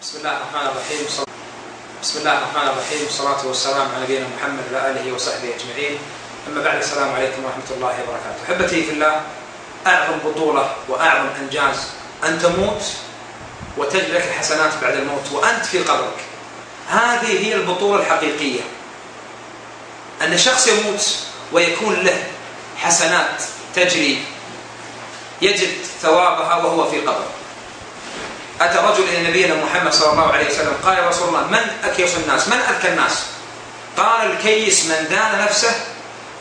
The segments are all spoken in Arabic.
بسم الله الرحمن الرحيم. بسم الله الرحمن الرحيم. والصلاة والسلام على نبينا محمد وعلى آله وصحبه أجمعين. أما بعد السلام عليكم ورحمة الله وبركاته. أحبتي في الله أعظم بطولة وأعظم إنجاز. أن تموت وتجد لك الحسنات بعد الموت وأنت في قبرك. هذه هي البطولة الحقيقية. أن شخص يموت ويكون له حسنات تجري يجد ثوابها وهو في قبره. أتى رجل إلى نبينا محمد صلى الله عليه وسلم قال يا رسول الله من أكيس الناس؟ من أذكى الناس؟ قال الكيس من دان نفسه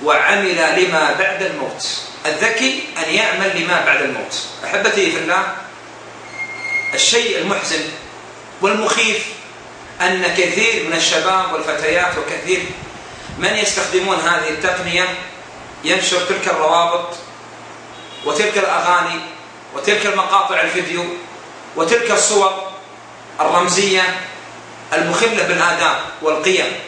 وعمل لما بعد الموت. الذكي أن يعمل لما بعد الموت. أحبتي في الله الشيء المحزن والمخيف أن كثير من الشباب والفتيات وكثير من يستخدمون هذه التقنية ينشر تلك الروابط وتلك الأغاني وتلك المقاطع الفيديو وتلك الصور الرمزية المخلة بالآداب والقيم.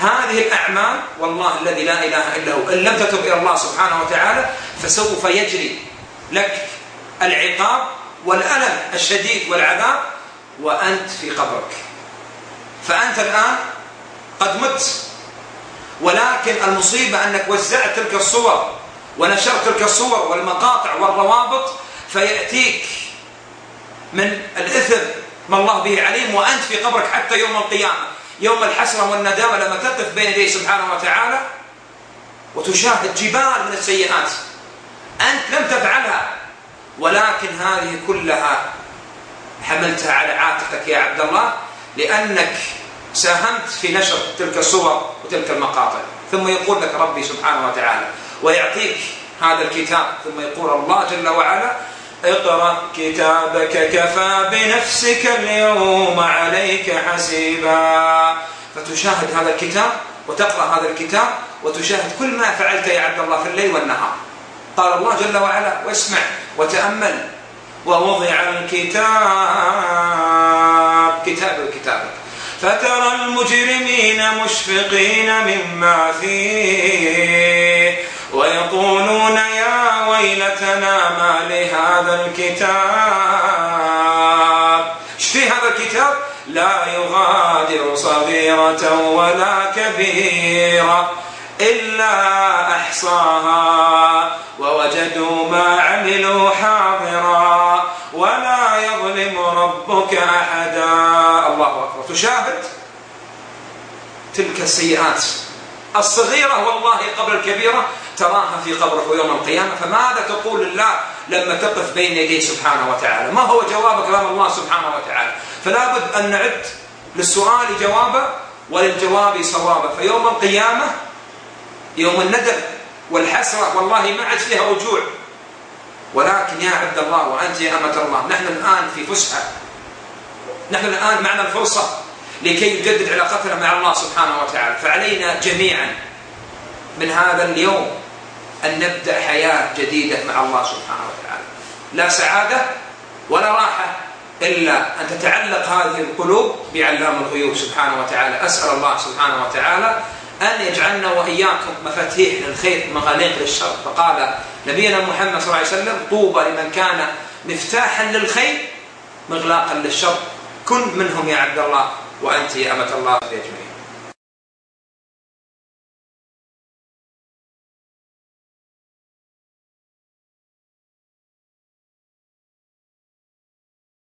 هذه الأعمال والله الذي لا إله إلا هو إن لم تتب إلى الله سبحانه وتعالى فسوف يجري لك العقاب والألم الشديد والعذاب وأنت في قبرك. فأنت الآن قد مت ولكن المصيبة أنك وزعت تلك الصور ونشرت تلك الصور والمقاطع والروابط فيأتيك من الإثم ما الله به عليم وأنت في قبرك حتى يوم القيامة. يوم الحسرة والندامة لما تقف بين يديه سبحانه وتعالى وتشاهد جبال من السيئات. أنت لم تفعلها ولكن هذه كلها حملتها على عاتقك يا عبد الله لأنك ساهمت في نشر تلك الصور وتلك المقاطع. ثم يقول لك ربي سبحانه وتعالى ويعطيك هذا الكتاب ثم يقول الله جل وعلا اقرأ كتابك كفى بنفسك اليوم عليك حسيبا. فتشاهد هذا الكتاب وتقرأ هذا الكتاب وتشاهد كل ما فعلت يا عبد الله في الليل والنهار. قال الله جل وعلا واسمع وتأمل ووضع الكتاب كتاب كتابك. فترى المجرمين مشفقين مما فيه ويقولون يا ويلتنا ما لهذا الكتاب. إيش في هذا الكتاب؟ لا يغادر صغيرة ولا كبيرة إلا أحصاها ووجدوا ما عملوا حاضرا ولا يظلم ربك أحدا. الله أكبر. تشاهد تلك السيئات الصغيرة والله قبل الكبيرة تراها في قبرك يوم القيامة فماذا تقول لله لما تقف بين يديه سبحانه وتعالى؟ ما هو جوابك أمام الله سبحانه وتعالى؟ فلا بد أن نعد للسؤال جوابا وللجواب صوابا فيوم القيامة يوم الندم والحسرة والله ما عاد فيها رجوع ولكن يا عبد الله وأنت يا أمة الله نحن الآن في فسحة. نحن الآن معنا الفرصة لكي نجدد علاقتنا مع الله سبحانه وتعالى. فعلينا جميعا من هذا اليوم أن نبدأ حياة جديدة مع الله سبحانه وتعالى. لا سعادة ولا راحة إلا أن تتعلق هذه القلوب بعلام الغيوب سبحانه وتعالى. أسأل الله سبحانه وتعالى أن يجعلنا وإياكم مفاتيح للخير مغاليق للشر. فقال نبينا محمد صلى الله عليه وسلم طوبى لمن كان مفتاحا للخير مغلاقا للشر. كن منهم يا عبد الله وأنت يا أمة الله أجمعين